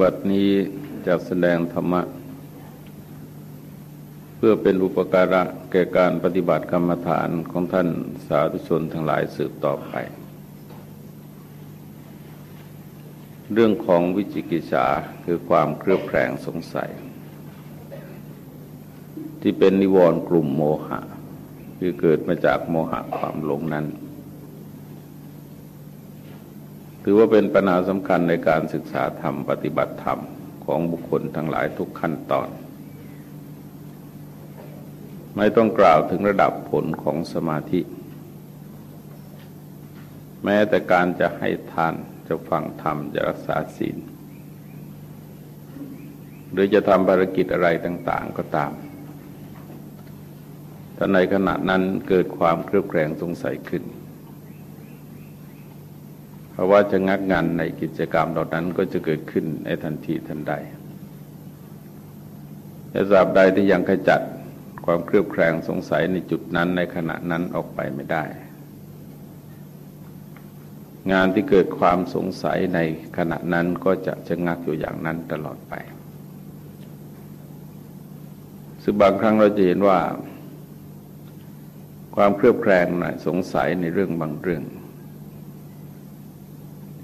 บัดนี้จะแสดงธรรมะ เพื่อเป็นอุปการะแก่การปฏิบัติกรรมฐานของท่านสาธุชนทั้งหลายสืบต่อไป เรื่องของวิจิกิจฉาคือความเครือบแคลงสงสัย ที่เป็นนิวรณ์กลุ่มโมหะ คือเกิดมาจากโมหะความหลงนั้น ถือว่าเป็นปัญหาสำคัญในการศึกษาธรรมปฏิบัติธรรมของบุคคลทั้งหลายทุกขั้นตอน ไม่ต้องกล่าวถึงระดับผลของสมาธิ แม้แต่การจะให้ทานจะฟังธรรม จะรักษาศีล หรือจะทำภารกิจอะไรต่าง ๆ ก็ตามถ้าในขณะนั้นเกิดความเครือบแคลงสงสัยขึ้น เพราะว่าจะงักงันในกิจกรรมเหล่านั้นก็จะเกิดขึ้นในทันทีทันใดแต่สาบใดที่ยังขจัดความเครือบแคลงสงสัยในจุดนั้นในขณะนั้นออกไปไม่ได้ งานที่เกิดความสงสัยในขณะนั้นก็จะชะงักอยู่อย่างนั้นตลอดไปซึ่งบางครั้งเราจะเห็นว่า ความเครือบแคลงนะสงสัยในเรื่องบางเรื่อง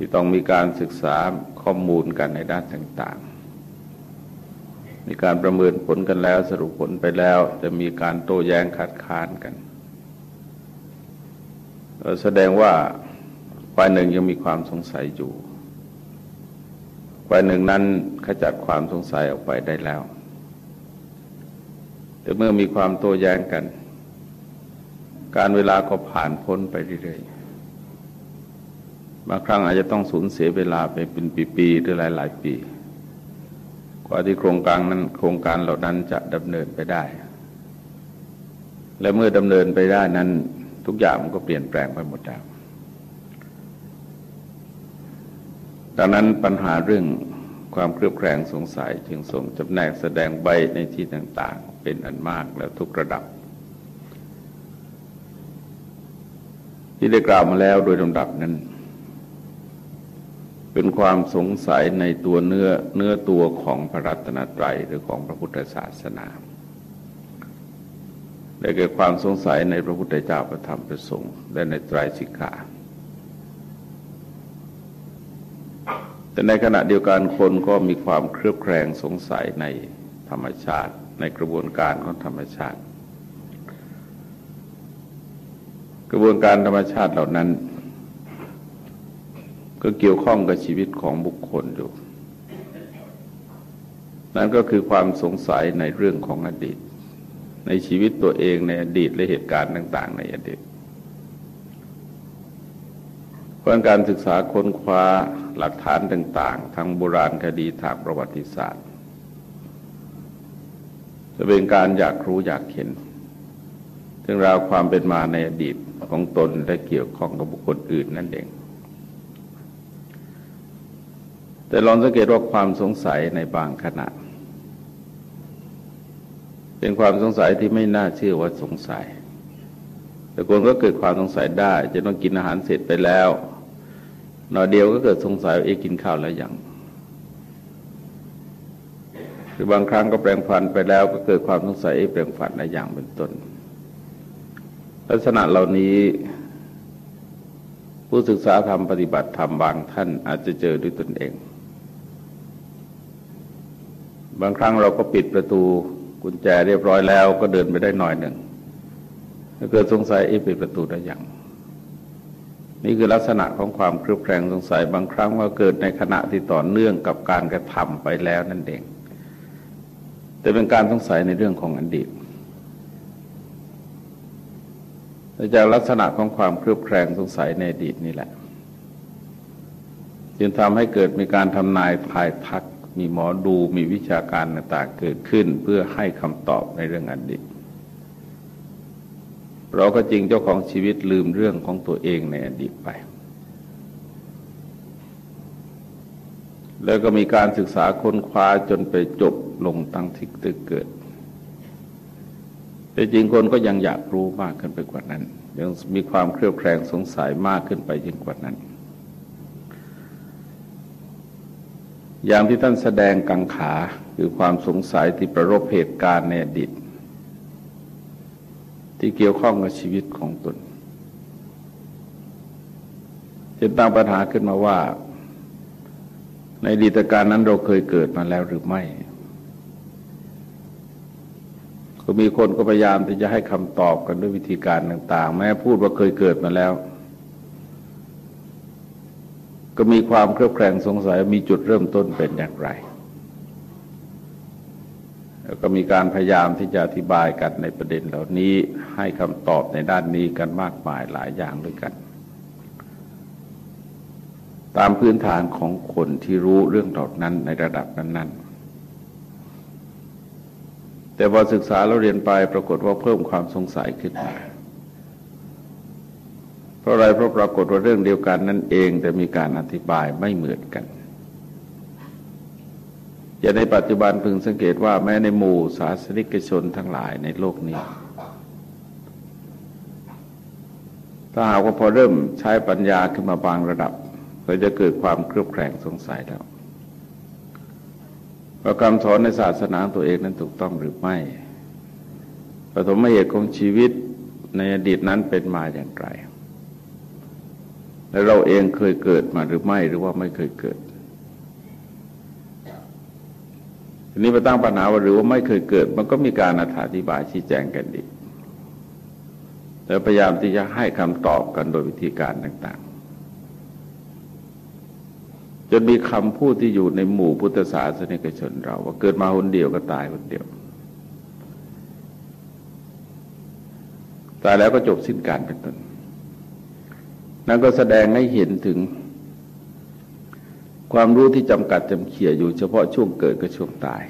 ที่ต้องมีการศึกษาข้อมูลกันในด้านต่างๆ มีการประเมินผลกันแล้วสรุปผลไปแล้วจะมีการโต้แย้งคัดค้านกัน แสดงว่าฝ่ายหนึ่งยังมีความสงสัยอยู่ฝ่ายหนึ่งนั้นขจัดความสงสัยออกไปได้แล้ว แต่เมื่อมีความโต้แย้งกัน การเวลาก็ผ่านพ้นไปเรื่อยๆ บางครั้งอาจจะต้องสูญเสียเวลาไปเป็นปีๆหรือหลาย ๆ ปี กว่าที่โครงการนั้นโครงการเหล่านั้นจะดำเนินไปได้ และเมื่อดำเนินไปได้นั้น ทุกอย่างมันก็เปลี่ยนแปลงไปหมดแล้วดังนั้นปัญหาเรื่องความเครือบแคลงสงสัยจึงส่งจำแนกแสดงใบในที่ต่าง ๆ เป็นอันมากแล้วทุกระดับ ที่ได้กล่าวมาแล้วโดยลำดับนั้น เป็นความสงสัยในตัวเนื้อเนื้อตัวของพระรัตนตรัยหรือของพระพุทธศาสนาได้เกิดความสงสัยในพระพุทธเจ้าประธรรมประสงค์และในไตรสิกขาแต่ในขณะเดียวกันคนก็มีความเครือบแคลงสงสัยในธรรมชาติ ในกระบวนการของธรรมชาติ กระบวนการธรรมชาติเหล่านั้น ก็เกี่ยวข้องกับชีวิตของบุคคลอยู่ นั่นก็คือความสงสัยในเรื่องของอดีต ในชีวิตตัวเองในอดีตและเหตุการณ์ต่าง ๆ ในอดีตเพราะการศึกษาค้นคว้าหลักฐานต่าง ๆทางโบราณคดีทางประวัติศาสตร์ จะเป็นการอยากรู้อยากเห็นเรื่องราวความเป็นมาในอดีตของตนและเกี่ยวข้องกับบุคคลอื่นนั่นเอง แต่ลองสังเกตว่าความสงสัยในบางขณะ เป็นความสงสัยที่ไม่น่าเชื่อว่าสงสัย แต่คนก็เกิดความสงสัยได้ จะต้องกินอาหารเสร็จไปแล้วหน่อเดียวก็เกิดสงสัยว่าเอ๊กินข้าวแล้วยังหรือบางครั้งก็แปลงฟันไปแล้วก็เกิดความสงสัยเอ๊แปลงฟันอะไรอย่างเป็นต้น ลักษณะเหล่านี้ ผู้ศึกษาธรรมปฏิบัติธรรมบางท่านอาจจะเจอด้วยตนเอง บางครั้งเราก็ปิดประตูกุญแจเรียบร้อยแล้วก็เดินไปได้หน่อยหนึ่งถ้าเกิดสงสัยเอ๊ปิดประตูได้อย่างนี่คือลักษณะของความเครือบแคลงสงสัยบางครั้งว่าเกิดในขณะที่ต่อเนื่องกับการกระทำไปแล้วนั่นเอง แต่เป็นการสงสัยในเรื่องของอดีตจากลักษณะของความเครือบแคลงสงสัยในอดีตนี่แหละ จึงทำให้เกิดมีการทำนายภายพัก มีหมอดูมีวิชาการต่างๆเกิดขึ้นเพื่อให้คำตอบในเรื่องอดีตเราก็จริงเจ้าของชีวิตลืมเรื่องของตัวเองในอดีตไป แล้วก็มีการศึกษาค้นคว้าจนไปจบลงตั้งที่ตึกเกิด แต่จริงคนก็ยังอยากรู้มากขึ้นไปกว่านั้น ยังมีความเครียดแคลงสงสัยมากขึ้นไปยิ่งกว่านั้น อย่างที่ท่านแสดงกังขาคือความสงสัยที่ประรบเหตุการณ์ในอดีตที่เกี่ยวข้องกับชีวิตของตนจะตั้งปัญหาขึ้นมาว่า ในดีตการนั้นเราเคยเกิดมาแล้วหรือไม่ ก็มีคนก็พยายามที่จะให้คำตอบกันด้วยวิธีการต่าง ๆ แม้พูดว่าเคยเกิดมาแล้ว ก็มีความเครือบแคลงสงสัยมีจุดเริ่มต้นเป็นอย่างไร แล้วก็มีการพยายามที่จะอธิบายกันในประเด็นเหล่านี้ให้คำตอบในด้านนี้กันมากมายหลายอย่างด้วยกัน ตามพื้นฐานของคนที่รู้เรื่องเหล่านั้นในระดับนั้น ๆ แต่พอศึกษาเราเรียนไปปรากฏว่าเพิ่มความสงสัยขึ้นมา ราะอะไรเพราะปรากฏว่าเรื่องเดียวกันนั่นเอง แต่มีการอธิบายไม่เหมือนกันอย่าในปัจจุบันพึงสังเกตว่าแม้ในหมู่ศาสนิกชนทั้งหลายในโลกนี้ ถ้าหากว่าพอเริ่มใช้ปัญญาขึ้นมาบางระดับ ก็จะเกิดความเครือบแคลงสงสัยแล้วว่าคำสอนในศาสนาตัวเองนั้นถูกต้องหรือไม่ปฐมเหตุของชีวิตในอดีตนั้นเป็นมาอย่างไร และเราเองเคยเกิดมาหรือไม่หรือว่าไม่เคยเกิดทีนี้มาตั้งปัญหาว่าหรือว่าไม่เคยเกิด มันก็มีการอธิบายชี้แจงกันดีแต่พยายามที่จะให้คำตอบกันโดยวิธีการต่าง ๆ จนมีคำพูดที่อยู่ในหมู่พุทธศาสนิกชนเรา ว่าเกิดมาคนเดียวก็ตายคนเดียวตายแล้วก็จบสิ้นการเป็นต้น นั่นก็แสดงให้เห็นถึง ความรู้ที่จำกัดจำเขี่ยอยู่เฉพาะช่วงเกิดกับช่วงตาย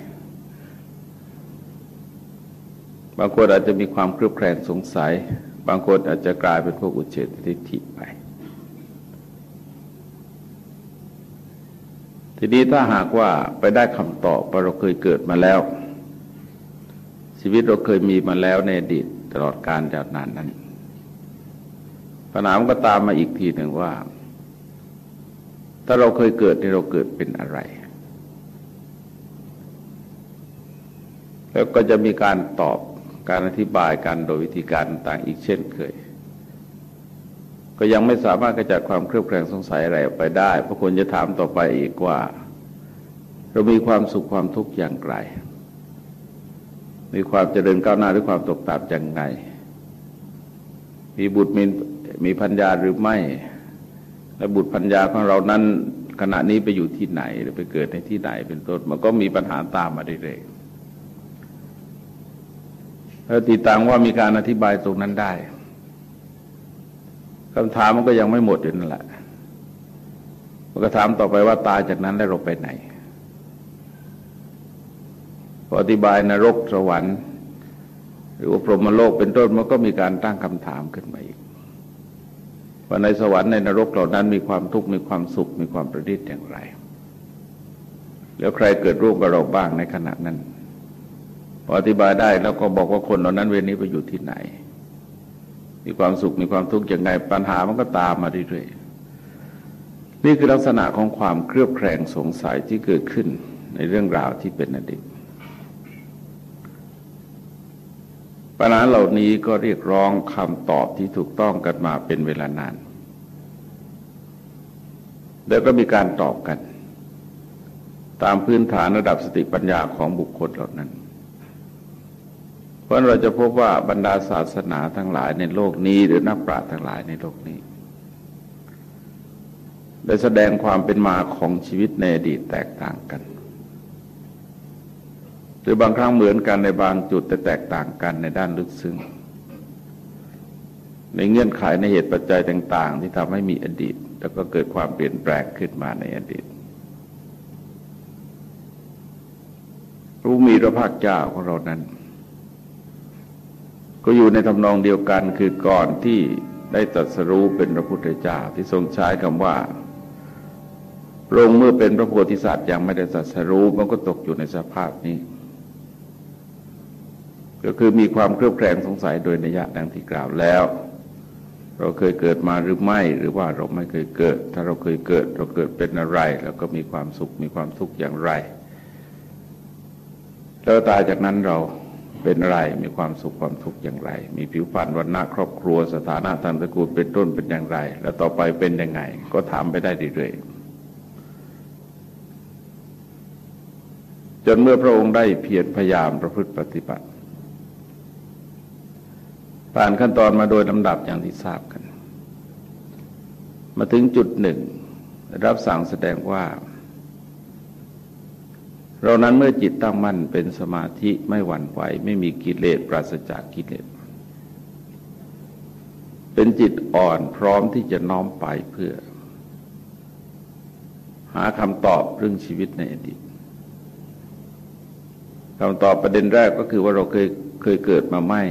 บางคนอาจจะมีความเครือบแคลงสงสัย บางคนอาจจะกลายเป็นพวกอุเฉตทิฏฐิไป ทีนี้ถ้าหากว่าไปได้คำตอบว่าเราเคยเกิดมาแล้ว ชีวิตเราเคยมีมาแล้วในอดีตตลอดการยาวนานนั้น ปัญหามันก็ตามมาอีกทีหนึ่งว่า ถ้าเราเคยเกิดที่เราเกิดเป็นอะไร แล้วก็จะมีการตอบการอธิบายกันโดยวิธีการต่างอีกเช่นเคย ก็ยังไม่สามารถกระจัดความเครือบแคลงสงสัยอะไรออกไปได้เพราะคนจะถามต่อไปอีกว่า เรามีความสุขความทุกข์อย่างไร มีความเจริญก้าวหน้าหรือความตกต่ำอย่างไรมีบุตรมี มีพัญญาหรือไม่ และบุตรพัญญาของเรานั้นขณะนี้ไปอยู่ที่ไหนหรือไปเกิดในที่ไหนเป็นต้นมันก็มีปัญหาตามมาเรื่อยๆแล้วตีตังว่ามีการอธิบายตรงนั้นได้คำถามมันก็ยังไม่หมดอยู่นั่นแหละมันก็ถามต่อไปว่าตายจากนั้นแล้วเราไปไหนพออธิบายนรกสวรรค์ หรือว่าพรหมโลกเป็นต้นมันก็มีการตั้งคำถามขึ้นมาอีก ว่าในสวรรค์ในนรกเหล่านั้นมีความทุกข์มีความสุขมีความประดิษฐ์อย่างไร แล้วใครเกิดร่วมกับเราบ้างในขณะนั้นพออธิบายได้แล้วก็บอกว่าคนเหล่านั้นเวรนี้ไปอยู่ที่ไหน มีความสุขมีความทุกข์อย่างไรปัญหามันก็ตามมาเรื่อยๆนี่คือลักษณะของความเครือบแคลงสงสัยที่เกิดขึ้นในเรื่องราวที่เป็นอดีตปัญหาเหล่านี้ก็เรียกร้องคำตอบที่ถูกต้องกันมาเป็นเวลานาน แล้วก็มีการตอบกัน ตามพื้นฐานระดับสติปัญญาของบุคคลเหล่านั้น เพราะเราจะพบว่าบรรดาศาสนาทั้งหลายในโลกนี้ หรือนักปราชญ์ทั้งหลายในโลกนี้ ได้แสดงความเป็นมาของชีวิตในอดีตแตกต่างกันหรือบางครั้งเหมือนกันในบางจุดแต่แตกต่างกันในด้านลึกซึ้งในเงื่อนไขในเหตุปัจจัยต่าง ๆ ที่ทำให้มีอดีต แล้วก็เกิดความเปลี่ยนแปลงขึ้นมาในอดีตรู้มีพระภาคเจ้าของเรานั้น ก็อยู่ในทำนองเดียวกันคือก่อนที่ได้ตรัสรู้เป็นพระพุทธเจ้าที่ทรงใช้คำว่าพระองค์เมื่อเป็นพระโพธิสัตว์ยังไม่ได้ตรัสรู้มันก็ตกอยู่ในสภาพนี้ ก็คือมีความเครือบแคลงสงสัยโดยนิยะดังที่กล่าวแล้ว เราเคยเกิดมาหรือไม่หรือว่าเราไม่เคยเกิด ถ้าเราเคยเกิด เราเกิดเป็นอะไร แล้วก็มีความสุขมีความทุกข์อย่างไรแล้วตายจากนั้นเราเป็นอะไรมีความสุขความทุกข์อย่างไร มีผิวพรรณวันหน้าครอบครัวสถานะทางตระกูลเป็นต้นเป็นอย่างไร แล้วต่อไปเป็นยังไง ก็ถามไปได้เรื่อยๆจนเมื่อพระองค์ได้เพียรพยายามประพฤติปฏิบัติ ผ่านขั้นตอนมาโดยลำดับอย่างที่ทราบกัน มาถึงจุดหนึ่ง รับสั่งแสดงว่า เรานั้นเมื่อจิตตั้งมั่นเป็นสมาธิไม่หวั่นไหวไม่มีกิเลสปราศจากกิเลสเป็นจิตอ่อนพร้อมที่จะน้อมไปเพื่อ หาคำตอบเรื่องชีวิตในอดีตคำตอบประเด็นแรกก็คือว่าเราเคยเคยเกิดมาไม่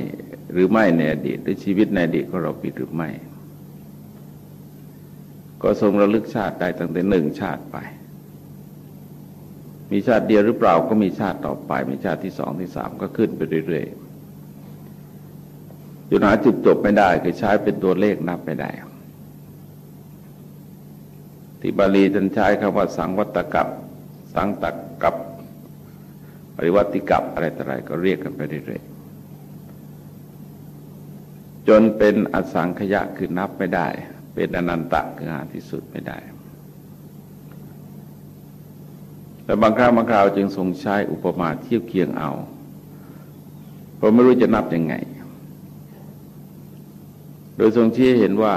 หรือไม่ในอดีตหรือชีวิตในอดีตของเราผิดหรือไม่ ก็ทรงระลึกชาติได้ตั้งแต่หนึ่งชาติไป มีชาติเดียวหรือเปล่าก็มีชาติต่อไป มีชาติที่สองที่สามก็ขึ้นไปเรื่อยๆจนหาจุดจบไม่ได้คือใช้เป็นตัวเลขนับไม่ได้ที่บาลีท่านใช้คำว่าสังวัตกับ สังตักกับ ปริวัติกับอะไรต่ออะไรก็เรียกกันไปเรื่อยๆ จนเป็นอสังขยะคือนับไม่ได้ เป็นอนันตะคือหาที่สุดไม่ได้ แต่บางครั้งบางคราวจึงทรงใช้อุปมาเทียบเคียงเอาเพราะไม่รู้จะนับยังไง โดยทรงชี้เห็นว่า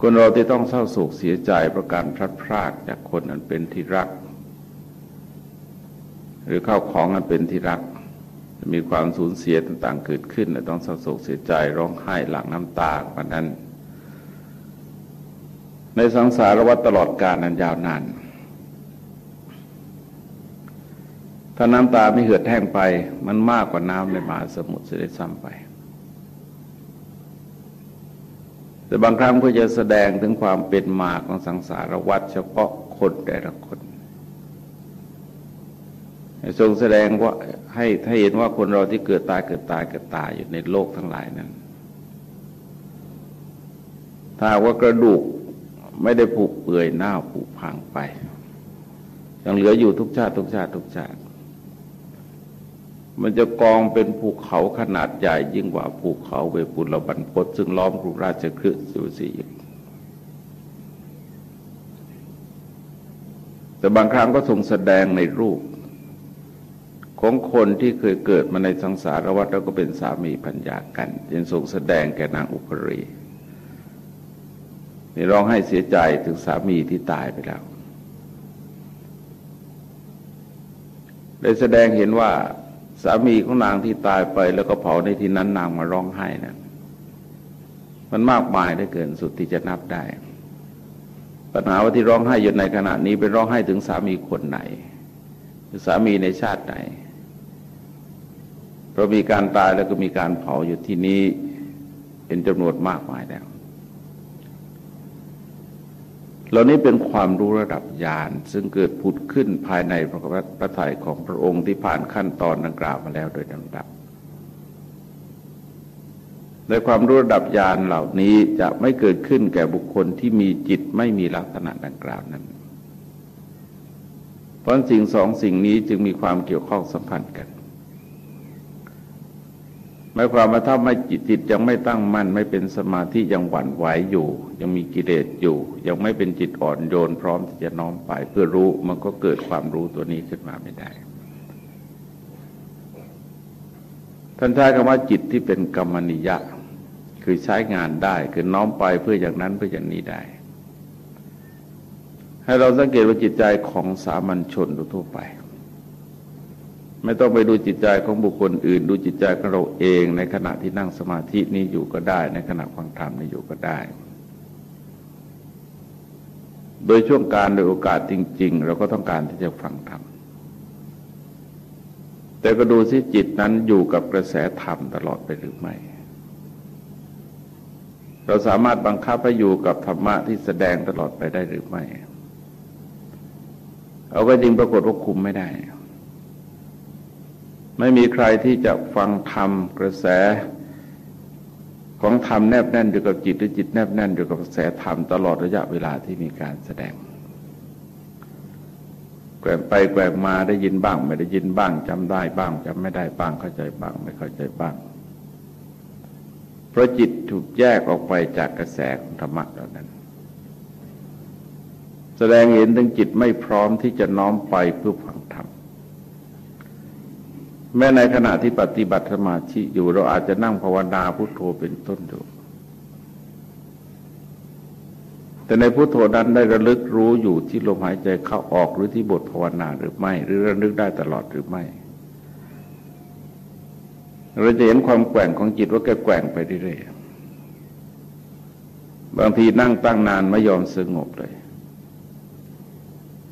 คนเราที่ต้องเศร้าโศกเสียใจประการพลัดพรากจากคนอันเป็นที่รัก หรือเข้าของอันเป็นที่รัก มีความสูญเสียต่างๆ เกิดขึ้นต้องเศร้าโศกเสียใจร้องไห้หลั่งน้ำตาวันนั้น ในสังสารวัฏตลอดกาลนันยาวนานถ้าน้ำตาไม่เหือดแห้งไป มันมากกว่าน้ำในมหาสมุทรเสียซ้ำไป แต่บางครั้งก็จะแสดงถึงความเป็นมาของสังสารวัฏเฉพาะคนแต่ละคน ทรงแสดงว่าให้ให้เห็นว่าคนเราที่เกิดตายเกิดตายเกิดตายอยู่ในโลกทั้งหลายนั้น ถ้าว่ากระดูกไม่ได้ผุเปื่อยหน้าผุพังไป ยังเหลืออยู่ทุกชาติทุกชาติทุกชาติ มันจะกองเป็นภูเขาขนาดใหญ่ยิ่งกว่าภูเขาเวปุลบันพศซึ่งล้อมกรุงราชคฤห์อยู่สี่แต่บางครั้งก็ทรงแสดงในรูป ของคนที่เคยเกิดมาในสังสารวัฏแล้วก็เป็นสามีพัญญากันจึงทรงแสดงแก่นางอุปรีนี่ร้องให้เสียใจถึงสามีที่ตายไปแล้วได้แสดงเห็นว่าสามีของนางที่ตายไป แล้วก็เผาในที่นั้นนางมาร้องไห้นะมันมากมายได้เกินสุดที่จะนับได้ ปัญหาว่าที่ร้องไห้อยู่ในขณะนี้เป็นร้องไห้ถึงสามีคนไหนสามีในชาติไหน เพราะมีการตายแล้วก็มีการเผาอยู่ที่นี้เป็นจำนวนมากมายแล้วเหล่านี้เป็นความรู้ระดับญาณซึ่งเกิดผุดขึ้นภายในพระพระทัยของพระองค์ที่ผ่านขั้นตอนดังกล่าวมาแล้วโดยลำดับในความรู้ระดับญาณเหล่านี้จะไม่เกิดขึ้นแก่บุคคลที่มีจิตไม่มีลักษณะดังกล่าวนั้นเพราะสิ่งสองสิ่งนี้จึงมีความเกี่ยวข้องสัมพันธ์กัน หมายความว่าถ้าไม่จิตจิตยังไม่ตั้งมั่น ไม่เป็นสมาธิยังหวั่นไหวอยู่ ยังมีกิเลสอยู่ ยังไม่เป็นจิตอ่อนโยนพร้อมที่จะน้อมไป เพื่อรู้มันก็เกิดความรู้ตัวนี้ขึ้นมาไม่ได้ท่านใช้คำว่าจิตที่เป็นกรรมนิยะ คือใช้งานได้คือน้อมไปเพื่ออย่างนั้นเพื่ออย่างนี้ได้ ให้เราสังเกตว่าจิตใจของสามัญชนทั่วไป ไม่ต้องไปดูจิตใจของบุคคลอื่น ดูจิตใจของเราเองในขณะที่นั่งสมาธินี้อยู่ก็ได้ ในขณะฟังธรรมนี้อยู่ก็ได้ โดยช่วงการโดยโอกาสจริง ๆ เราก็ต้องการที่จะฟังธรรมแต่ก็ดูสิจิตนั้นอยู่กับกระแสธรรมตลอดไปหรือไม่ เราสามารถบังคับให้อยู่กับธรรมะที่แสดงตลอดไปได้หรือไม่ เอาก็จริงปรากฏว่าคุมไม่ได้ ไม่มีใครที่จะฟังธรรมกระแสของธรรมแนบแน่นอยู่กับจิตหรือจิตแนบแน่นอยู่กับกระแสธรรมตลอดระยะเวลาที่มีการแสดง แกว่งไปแกว่งมาได้ยินบ้าง ไม่ได้ยินบ้างจำได้บ้างจำไม่ได้บ้างเข้าใจบ้าง ไม่เข้าใจบ้าง เพราะจิตถูกแยกออกไปจากกระแสของธรรมะเหล่านั้น แสดงเห็นถึงจิตไม่พร้อมที่จะน้อมไปเพื่อฟังธรรม แม้ในขณะที่ปฏิบัติสมาธิอยู่เราอาจจะนั่งภาวนาพุโทโธเป็นต้นอยู่แต่ในพุทโธนั้นได้ระลึกรู้อยู่ที่ลมหายใจเข้าออกหรือที่บทภาวนาหรือไม่ หรือระลึกได้ตลอดหรือไม่เราจะเห็นความแกว่งของจิตว่าแกแกว่งไปเรื่อยๆบางทีนั่งตั้งนานไม่ยอมสงบเลย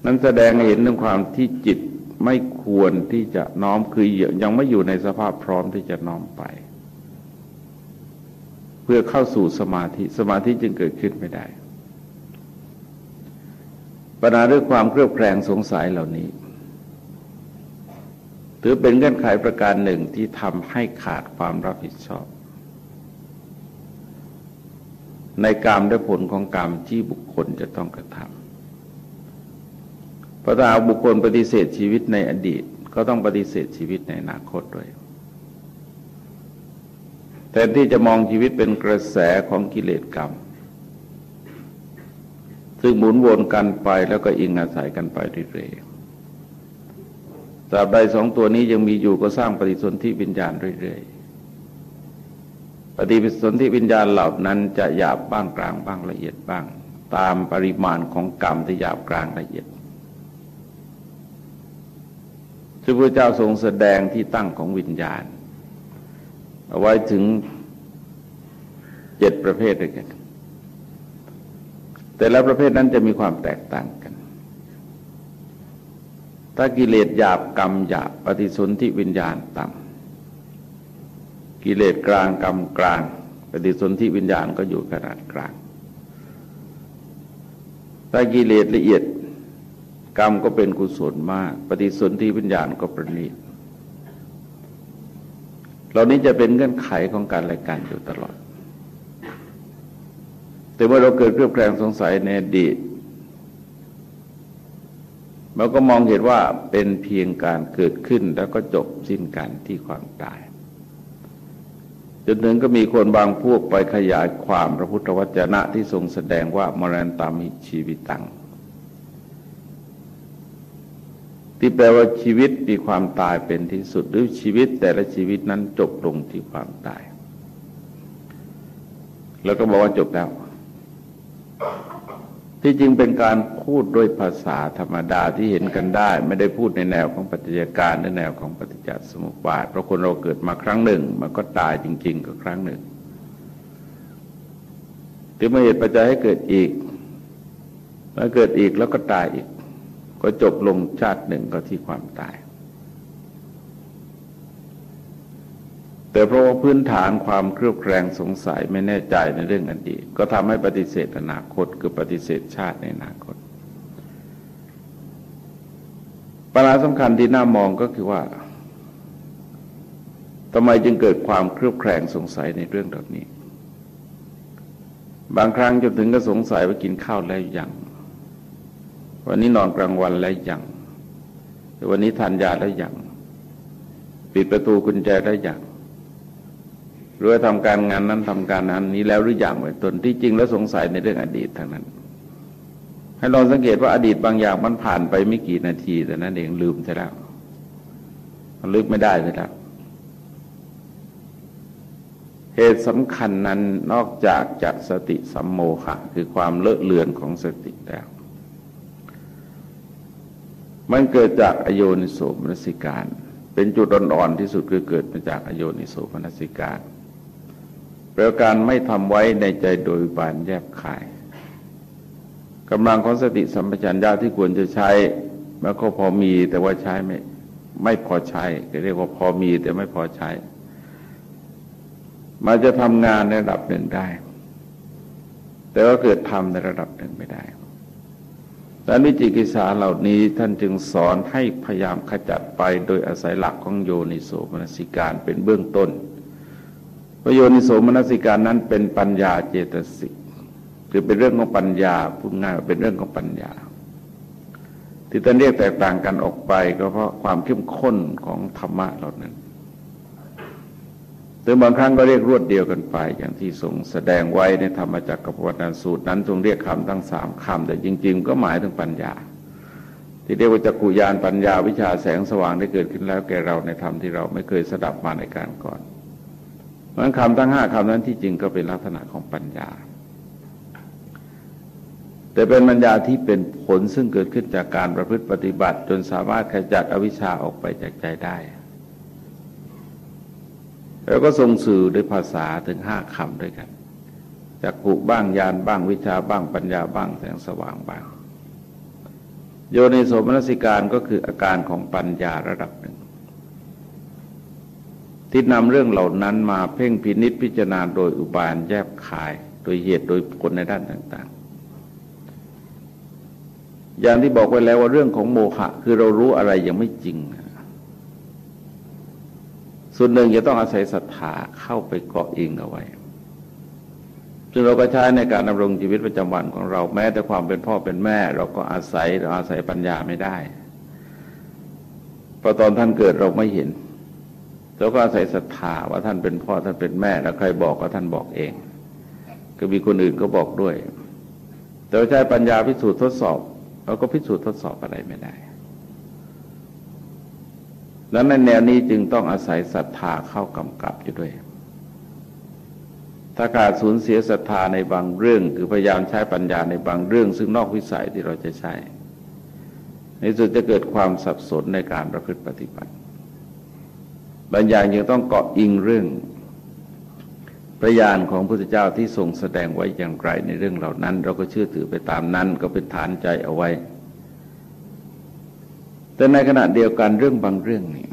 นั้นแสดงให้เห็นถึงความที่จิต ไม่ควรที่จะน้อมคือยังไม่อยู่ในสภาพพร้อมที่จะน้อมไป เพื่อเข้าสู่สมาธิสมาธิจึงเกิดขึ้นไม่ได้ปัญหาด้วยความเครือบแคลงสงสัยเหล่านี้ ถือเป็นเงื่อนไขประการหนึ่งที่ทำให้ขาดความรับผิดชอบ ในกรรมและผลของกรรมที่บุคคลจะต้องกระทำ ราะถ้าเอาบุคคลปฏิเสธชีวิตในอดีต ก็ต้องปฏิเสธชีวิตในอนาคตด้วยแต่ที่จะมองชีวิตเป็นกระแสของกิเลสกรรม ซึ่งหมุนวนกันไปแล้วก็อิงอาศัยกันไปเรื่อยๆตราบใดสองตัวนี้ยังมีอยู่ก็สร้างปฏิสนธิวิญญาณเรื่อยๆ ปฏิสนธิวิญญาณเหล่านั้นจะหยาบบ้างกลางบ้างละเอียดบ้าง ตามปริมาณของกรรมที่หยาบกลางละเอียด ซึ่งพระเจ้าทรงแสดงที่ตั้งของวิญญาณ เอาไว้ถึงเจ็ดประเภทด้วยกัน แต่ละประเภทนั้นจะมีความแตกต่างกัน ถ้ากิเลสหยาบกรรมหยาบปฏิสนธิวิญญาณต่ำกิเลสกลางกรรมกลาง ปฏิสนธิวิญญาณก็อยู่ขนาดกลางถ้ากิเลสละเอียด กรรมก็เป็นกุศลมาก ปฏิสนธิวิญญาณก็ประณีตเหล่านี้จะเป็นเงื่อนไขของการรายการอยู่ตลอด แต่เมื่อเราเกิดเครือบแคลงสงสัยในอดีตเราก็มองเห็นว่าเป็นเพียงการเกิดขึ้นแล้วก็จบสิ้นกันที่ความตาย จนถึงก็มีคนบางพวกไปขยายความพระพุทธวจนะที่ทรงแสดงว่ามรณตามิชีวิตตัง ที่แปลว่าชีวิตมีความตายเป็นที่สุดหรือชีวิตแต่ละชีวิตนั้นจบลงที่ความตาย แล้วก็บอกว่าจบแล้ว ที่จริงเป็นการพูดด้วยภาษาธรรมดาที่เห็นกันได้ ไม่ได้พูดในแนวของปฏิยาการในแนวของปฏิจจสมุปบาทเพราะคนเราเกิดมาครั้งหนึ่ง มันก็ตายจริง ๆ ก็ครั้งหนึ่งถึงมาเหตุปัจจัยให้เกิดอีกแล้วเกิดอีกแล้วก็ตายอีก ก็จบลงชาติหนึ่งก็ที่ความตาย แต่เพราะว่าพื้นฐานความเครือบแคลงสงสัยไม่แน่ใจในเรื่องอดีตก็ทำให้ปฏิเสธอนาคตคือปฏิเสธชาติในอนาคตปัญหาสำคัญที่น่ามองก็คือว่าทำไมจึงเกิดความเครือบแคลงสงสัยในเรื่องแบบนี้ บางครั้งจนถึงก็สงสัยว่ากินข้าวแล้วยัง วันนี้นอนกลางวันแล้วยังวันนี้ทานยาแล้วยังปิดประตูกุญแจแล้วยังหรือว่าทำการงานนั้นทำการนั้นนี้แล้วหรืออย่างเป็นต้นที่จริงแล้วสงสัยในเรื่องอดีตทางนั้น ให้ลองสังเกตว่าอดีตบางอย่างมันผ่านไปไม่กี่นาทีแต่นั้นเองลืมไปแล้วมันลึกไม่ได้ไปแล้วเหตุสำคัญนั้นนอกจากจากสติสัมโมหะคือความเลอะเลือนของสติแล้ว มันเกิดจากอโยนิโสมนสิการ เป็นจุดอ่อนๆที่สุดคือเกิดมาจากอโยนิโสมนสิการแปลการไม่ทำไว้ในใจโดยบานแยบคายกำลังของสติสัมปชัญญะที่ควรจะใช้มันก็พอมีแต่ว่าใช้ไม่ไม่พอใช้เรียกว่าพอมีแต่ไม่พอใช้ มันจะทำงานในระดับหนึ่งได้ แต่ว่าเกิดทำในระดับหนึ่งไม่ได้ ดังนั้นวิจิกิสาเหล่านี้ท่านจึงสอนให้พยายามขจัดไปโดยอาศัยหลักของโยนิโสมนสิการเป็นเบื้องต้นประโยนิโสมนสิการนั้นเป็นปัญญาเจตสิกคือเป็นเรื่องของปัญญาพูดง่ายเป็นเรื่องของปัญญา ที่ท่านเรียกแตกต่างกันออกไป ก็เพราะความเข้มข้นของธรรมะเหล่านั้น แต่บางครั้งก็เรียกรวดเดียวกันไป อย่างที่ทรงแสดงไว้ในธรรมจักรกับวัฏสูตรนั้นทรงเรียกคำทั้งสามคำแต่จริง ๆ ก็หมายถึงปัญญา ที่เรียกว่าจักรุยานปัญญาวิชาแสงสว่างได้เกิดขึ้นแล้วแก่เราในธรรมที่เราไม่เคยสดับมาในการก่อนเพราะคำทั้งห้าคำนั้นที่จริงก็เป็นลักษณะของปัญญา แต่เป็นปัญญาที่เป็นผลซึ่งเกิดขึ้นจากการประพฤติปฏิบัติ จนสามารถขจัดอวิชชาออกไปจากใจได้ แล้วก็ทรงสื่อด้วยภาษาถึงห้าคำด้วยกันจากกุบ้างยานบ้างวิชาบ้างปัญญาบ้างแสงสว่างบ้าง โยนิโสมนสิการก็คืออาการของปัญญาระดับหนึ่ง ที่นำเรื่องเหล่านั้นมาเพ่งพินิษพิจารณาโดยอุบายแยบขายโดยเหตุโดยผลในด้านต่างๆอย่างที่บอกไว้แล้วว่าเรื่องของโมหะ คือเรารู้อะไรยังไม่จริง ส่วนหนึ่งจะต้องอาศัยศรัทธาเข้าไปเกาะอิงเอาไว้ซึ่งเราก็ใช้ในการดำรงชีวิตประจำวันของเราแม้แต่ความเป็นพ่อเป็นแม่ เราก็อาศัยเราอาศัยปัญญาไม่ได้พราะตอนท่านเกิดเราไม่เห็นเราก็อาศัยศรัทธาว่าท่านเป็นพ่อท่านเป็นแม่แล้วใครบอกก็ท่านบอกเอง ก็มีคนอื่นก็บอกด้วย แต่ใช้ปัญญาพิสูจน์ทดสอบเราก็พิสูจน์ทดสอบอะไรไม่ได้ แล้วในแนวนี้จึงต้องอาศัยศรัทธาเข้ากำกับอยู่ด้วย ถ้าขาดสูญเสียศรัทธาในบางเรื่อง คือพยายามใช้ปัญญาในบางเรื่อง ซึ่งนอกวิสัยที่เราจะใช้ ในสุดจะเกิดความสับสนในการประพฤติปฏิบัติ บางอย่างยังต้องเกาะอิงเรื่องพระญาณของพระพุทธเจ้าที่ทรงแสดงไว้อย่างไรในเรื่องเหล่านั้น เราก็เชื่อถือไปตามนั้นก็เป็นฐานใจเอาไว้ แต่ในขณะเดียวกันเรื่องบางเรื่องนี่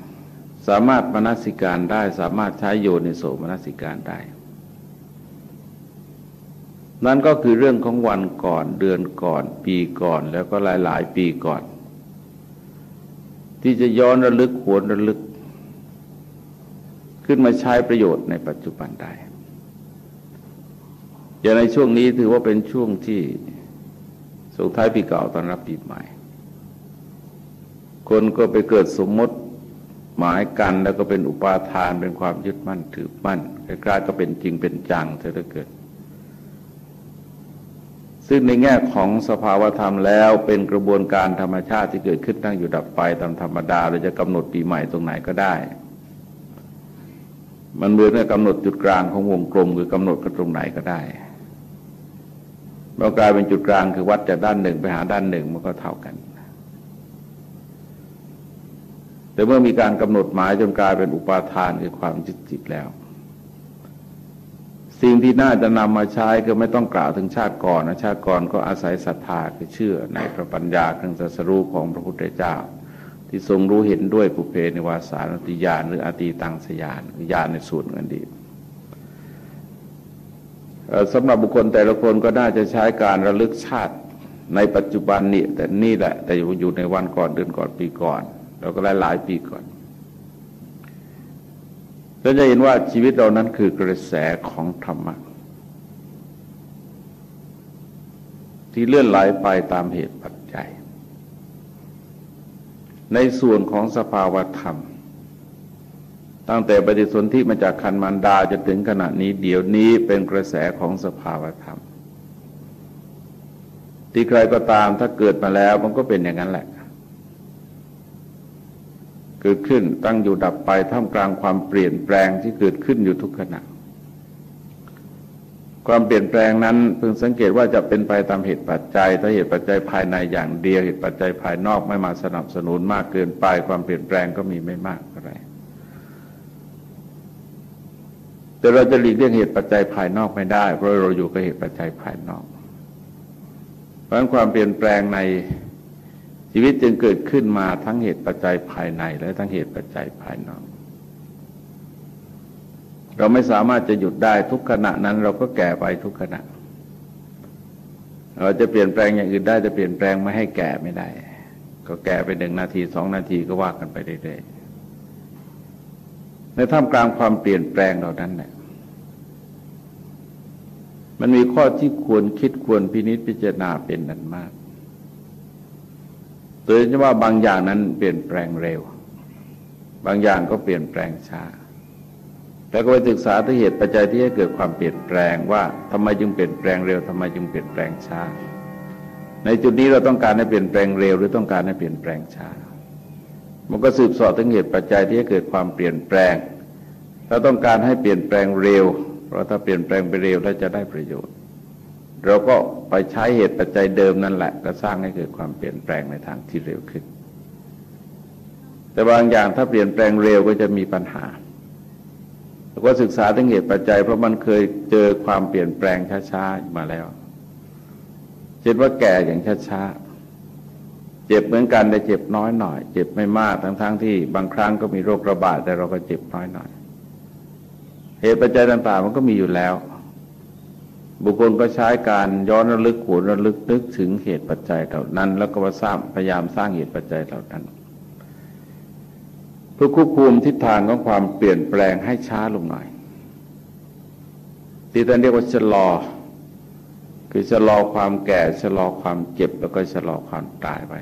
สามารถมนสิการได้ สามารถใช้โยนิโสมนสิการได้ นั่นก็คือเรื่องของวันก่อนเดือนก่อน ปีก่อนแล้วก็หลายหลายปีก่อน ที่จะย้อนระลึกหวนระลึก ขึ้นมาใช้ประโยชน์ในปัจจุบันได้ อย่างในช่วงนี้ถือว่าเป็นช่วงที่สุดท้ายปีเก่าตอนรับปีใหม่ คนก็ไปเกิดสมมติหมายกันแล้วก็เป็นอุปาทานเป็นความยึดมั่นถือมั่นคล้ายๆก็เป็นจริงเป็นจังเสียเกิดซึ่งในแง่ของสภาวธรรมแล้วเป็นกระบวนการธรรมชาติที่เกิดขึ้นตั้งอยู่ดับไปตามธรรมดาเราจะกำหนดปีใหม่ตรงไหนก็ได้ มันเหมือนกับกำหนดจุดกลางของวงกลมคือกำหนดกันตรงไหนก็ได้เรากลายเป็นจุดกลางคือวัดจากด้านหนึ่งไปหาด้านหนึ่งมันก็เท่ากัน แต่เมื่อมีการกำหนดหมายจนกลายเป็นอุปาทานคือความจิตจิตแล้ว สิ่งที่น่าจะนำมาใช้ก็ไม่ต้องกล่าวถึงชาติก่อนนะชาติก่อนก็อาศัยศรัทธาคือเชื่อในพระปัญญาเครื่องสัสรู้ของพระพุทธเจ้า ที่ทรงรู้เห็นด้วยปุเพในวาสานติญาณหรืออตีตังสยานญาณในส่วนอดีสำหรับบุคคลแต่ละคนก็น่าจะใช้การระลึกชาติในปัจจุบันนี้แต่นี่แหละ แต่อยู่ในวันก่อนเดือนก่อนปีก่อน เราก็หลายหลายปีก่อนเราจะเห็นว่าชีวิตเรานั้นคือกระแสของธรรมะที่เลื่อนไหลไปตามเหตุปัจจัย ในส่วนของสภาวธรรม ตั้งแต่ปฏิสนธิมาจากคันมันดาจนถึงขณะนี้ เดี๋ยวนี้เป็นกระแสของสภาวธรรม ที่ใครก็ตามถ้าเกิดมาแล้วมันก็เป็นอย่างนั้นแหละ กิดขึ้นตั้งอยู่ดับไปท่ามกลางความเปลี่ยนแปลงที่เกิดขึ้นอยู่ทุกขณะ ความเปลี่ยนแปลงนั้นเพิ่งสังเกตว่าจะเป็นไปตามเหตุปัจจัย ถ้าเหตุปัจจัยภายในอย่างเดียวเหตุปัจจัยภายนอกไม่มาสนับสนุนมากเกินไป ความเปลี่ยนแปลงก็มีไม่มากอะไรแต่เราจะหลีกเลี่ยงเหตุปัจจัยภายนอกไม่ได้ เพราะเราอยู่กับเหตุปัจจัยภายนอก เพราะฉะนั้นความเปลี่ยนแปลงใน ชีวิตจึงเกิดขึ้นมาทั้งเหตุปัจจัยภายใน และทั้งเหตุปัจจัยภายนอก เราไม่สามารถจะหยุดได้ทุกขณะนั้น เราก็แก่ไปทุกขณะ เราจะเปลี่ยนแปลงอย่างอื่นได้จะเปลี่ยนแปลงไม่ให้แก่ไม่ได้ ก็แก่ไปหนึ่งนาทีสองนาทีก็ว่ากันไปเรื่อยๆในท่ามกลางความเปลี่ยนแปลงเหล่านั้นเนี่ยมันมีข้อที่ควรคิดควรพินิจพิจารณาเป็นนั้นมาก โดยเฉพาะบางอย่างนั้นเปลี่ยนแปลงเร็ว บางอย่างก็เปลี่ยนแปลงช้า แล้วก็ไปศึกษาที่เหตุปัจจัยที่ให้เกิดความเปลี่ยนแปลงว่าทำไมจึงเปลี่ยนแปลงเร็วทำไมจึงเปลี่ยนแปลงช้า ในจุดนี้เราต้องการให้เปลี่ยนแปลงเร็ว หรือต้องการให้เปลี่ยนแปลงช้า มันก็สืบสอบถึงเหตุปัจจัยที่ให้เกิดความเปลี่ยนแปลง เราต้องการให้เปลี่ยนแปลงเร็ว เพราะถ้าเปลี่ยนแปลงไปเร็วแล้วจะได้ประโยชน์ เราก็ไปใช้เหตุปัจจัยเดิมนั่นแหละ ก็สร้างให้เกิดความเปลี่ยนแปลงในทางที่เร็วขึ้น แต่บางอย่างถ้าเปลี่ยนแปลงเร็วก็จะมีปัญหาแล้วก็ศึกษาถึงเหตุปัจจัย เพราะมันเคยเจอความเปลี่ยนแปลงช้าๆมาแล้วเช่นว่าแก่อย่างช้าๆเจ็บเหมือนกันแต่เจ็บน้อยหน่อย เจ็บไม่มากทั้งๆทที่บางครั้งก็มีโรคระบาดแต่เราก็เจ็บน้อยหน่อยเหตุปัจจัยต่างๆมันก็มีอยู่แล้ว บุคคลก็ใช้การย้อนระลึกขวนระลึกนึกถึงเหตุปัจจัยเหล่านั้น แล้วก็มาสร้างพยายามสร้างเหตุปัจจัยเหล่านั้นเพื่อควบคุมทิศทางของความเปลี่ยนแปลงให้ช้าลงหน่อยที่ท่านเรียกว่าชะลอ คือชะลอความแก่ชะลอความเจ็บแล้วก็ชะลอความตายไป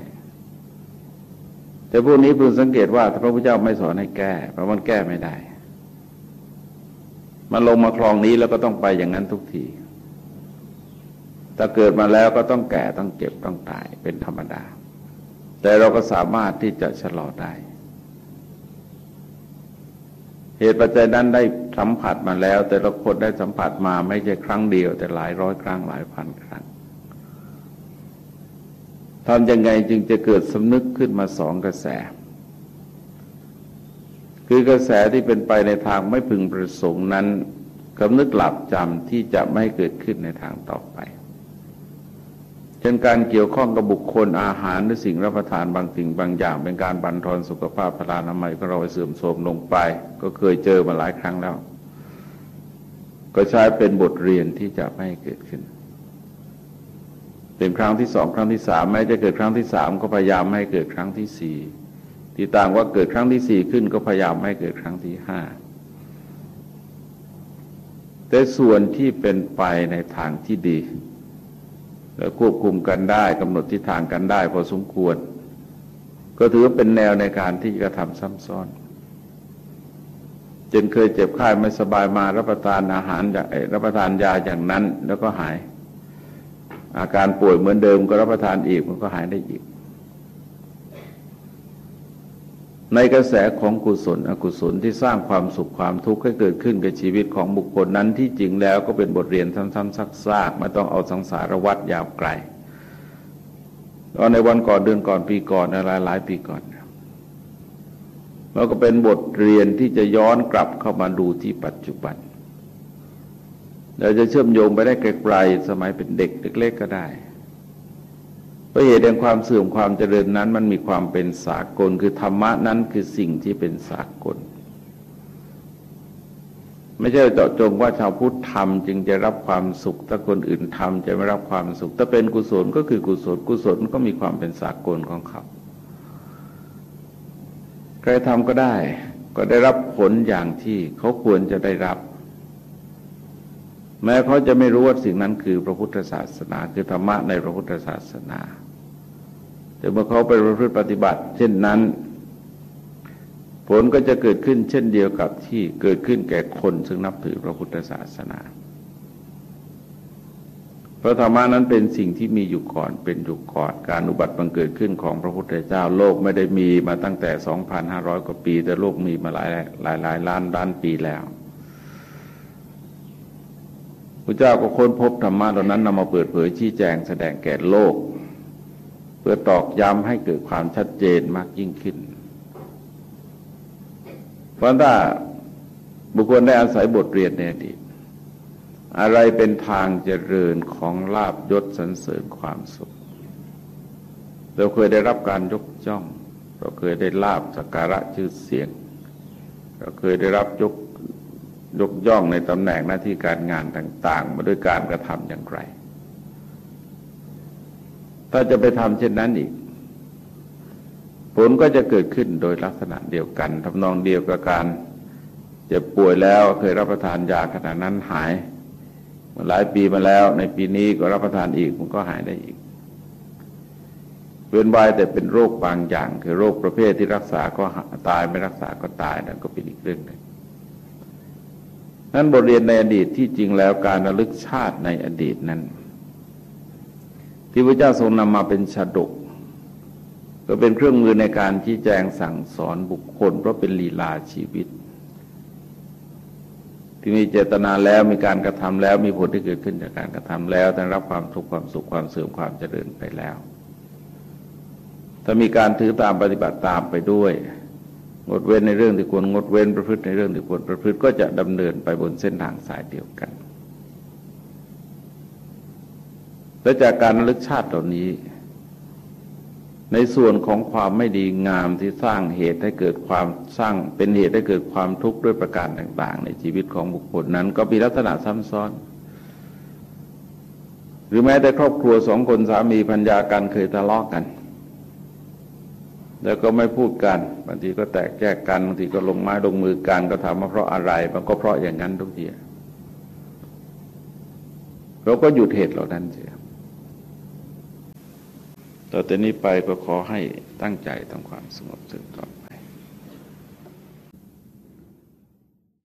แต่พวกนี้เพิ่งสังเกตว่าพระพุทธเจ้าไม่สอนให้แก้เพราะมันแก้ไม่ได้ มันลงมาคลองนี้แล้วก็ต้องไปอย่างนั้นทุกที ถ้าเกิดมาแล้วก็ต้องแก่ต้องเจ็บต้องตายเป็นธรรมดา แต่เราก็สามารถที่จะชะลอได้ เหตุปัจจัยนั้นได้สัมผัสมาแล้ว แต่ละคนได้สัมผัสมาไม่ใช่ครั้งเดียว แต่หลายร้อยครั้งหลายพันครั้งทำยังไงจึงจะเกิดสำนึกขึ้นมาสองกระแส คือกระแสที่เป็นไปในทางไม่พึงประสงค์นั้นกำนึกหลับจำที่จะไม่เกิดขึ้นในทางต่อไป ช่นการเกี่ยวข้องกับบุคคลอาหารหรือสิ่งรับประทานบางสิ่งบางอย่าง เป็นการบันทอนสุขภาพพลานามัยของเราเสื่อมโทรมลงไป ก็เคยเจอมาหลายครั้งแล้ว ก็ใช้เป็นบทเรียนที่จะไม่เกิดขึ้น เป็นครั้งที่สองครั้งที่สามแม้จะเกิดครั้งที่สามก็พยายามไม่ให้เกิดครั้งที่สี่ที่ต่างว่าเกิดครั้งที่สี่ขึ้นก็พยายามไม่เกิดครั้งที่ห้าแต่ส่วนที่เป็นไปในทางที่ดี ควบคุมกันได้กำหนดทิศทางกันได้ พอสมควร ก็ถือว่าเป็นแนวในการที่จะทำซ้ำซ้อนจนเคยเจ็บไข้ไม่สบายมารับประทานอาหารรับประทานยาอย่างนั้นแล้วก็หาย อาการป่วยเหมือนเดิมก็รับประทานอีกมันก็หายได้อีก ในกระแสของกุศล อกุศลที่สร้างความสุขความทุกข์ให้เกิดขึ้นกับชีวิตของบุคคลนั้นที่จริงแล้วก็เป็นบทเรียนซ้ำๆซากๆไม่ต้องเอาสังสารวัฏยาวไกลตอนในวันก่อนเดือนก่อนปีก่อนหลายหลายปีก่อนแล้วก็เป็นบทเรียนที่จะย้อนกลับเข้ามาดูที่ปัจจุบันเราจะเชื่อมโยงไปได้ไกลๆสมัยเป็นเด็กเล็ก ๆ ก็ได้ ราะเหตุแห่งความเสื่อมความเจริญนั้น มันมีความเป็นสากล คือธรรมะนั้นคือสิ่งที่เป็นสากล ไม่ใช่เจาะจงว่าชาวพุทธทำจึงจะรับความสุข ถ้าคนอื่นทำจะไม่รับความสุข ถ้าเป็นกุศลก็คือกุศล กุศลก็มีความเป็นสากลของเขาใครทำก็ได้ ก็ได้รับผลอย่างที่เขาควรจะได้รับแม้เขาจะไม่รู้ว่าสิ่งนั้นคือพระพุทธศาสนา คือธรรมะในพระพุทธศาสนา แต่เมื่อเขาไปประพฤติปฏิบัติ เช่นนั้น ผลก็จะเกิดขึ้นเช่นเดียวกับที่เกิดขึ้นแก่คนซึ่งนับถือพระพุทธศาสนาพระธรรมานั้นเป็นสิ่งที่มีอยู่ก่อนเป็นอยู่ก่อนการอุบัติบังเกิดขึ้นของพระพุทธเจ้าโลกไม่ได้มีมาตั้งแต่ 2,500 กว่าปี แต่โลกมีมาหลายหลายหลายล้านล้านปีแล้วพระเจ้าก็ค้นพบธรรมะเหล่านั้นนำมาเปิดเผยชี้แจงแสดงแก่โลก พื่อตอกย้ำให้เกิดความชัดเจนมากยิ่งขึ้น เพราะถ้าบุคคลได้อาศัยบทเรียนในอดีตอะไรเป็นทางเจริญของลาบยศสรรเสริญความสุข เราเคยได้รับการยกย่อง เราเคยได้ลาบสักการะชื่อเสียง เราเคยได้รับยกยกย่องในตำแหน่งหน้าที่การงานต่าง ๆ มาด้วยการกระทำอย่างไร ถ้าจะไปทำเช่นนั้นอีก ผลก็จะเกิดขึ้นโดยลักษณะเดียวกันทำนองเดียวกับการเจ็บป่วยแล้วเคยรับประทานยาขณะนั้นหายหลายปีมาแล้ว ในปีนี้ก็รับประทานอีกมันก็หายได้อีกเว้นไว้แต่เป็นโรคบางอย่าง คือโรคประเภทที่รักษาก็ตายไม่รักษาก็ตายนั่นก็เป็นอีกเรื่องหนึ่งนั้นบทเรียนในอดีตที่จริงแล้วการระลึกชาติในอดีตนั้น ที่พระเจ้าทรงนำมาเป็นชาดก ก็เป็นเครื่องมือในการชี้แจงสั่งสอนบุคคล เพราะเป็นลีลาชีวิต ที่มีเจตนาแล้วมีการกระทำแล้ว มีผลที่เกิดขึ้นจากการกระทำแล้วได้รับความทุกข์ความสุขความเสื่อมความเจริญไปแล้วถ้ามีการถือตามปฏิบัติตามไปด้วย งดเว้นในเรื่องที่ควรงดเว้นประพฤติในเรื่องที่ควรประพฤติก็จะดำเนินไปบนเส้นทางสายเดียวกัน และจากการระลึกชาติเหล่านี้ ในส่วนของความไม่ดีงามที่สร้างเหตุให้เกิดความสร้างเป็นเหตุให้เกิดความทุกข์ด้วยประการต่าง ๆ ในชีวิตของบุคคลนั้น ก็มีลักษณะซ้ำซ้อน หรือแม้แต่ครอบครัวสองคนสามีพัญญากันเคยทะเลาะกกัน แล้วก็ไม่พูดกันบางทีก็แตกแยกกันบางทีก็ลงไม้ลงมือกันก็ทำมว่าเพราะอะไร มันก็เพราะอย่างนั้นทุกทีเราก็หยุดเหตุเหล่านั้นเสีย ต่อแต่นี้ไปก็ขอให้ตั้งใจทำความสงบสุขก่อน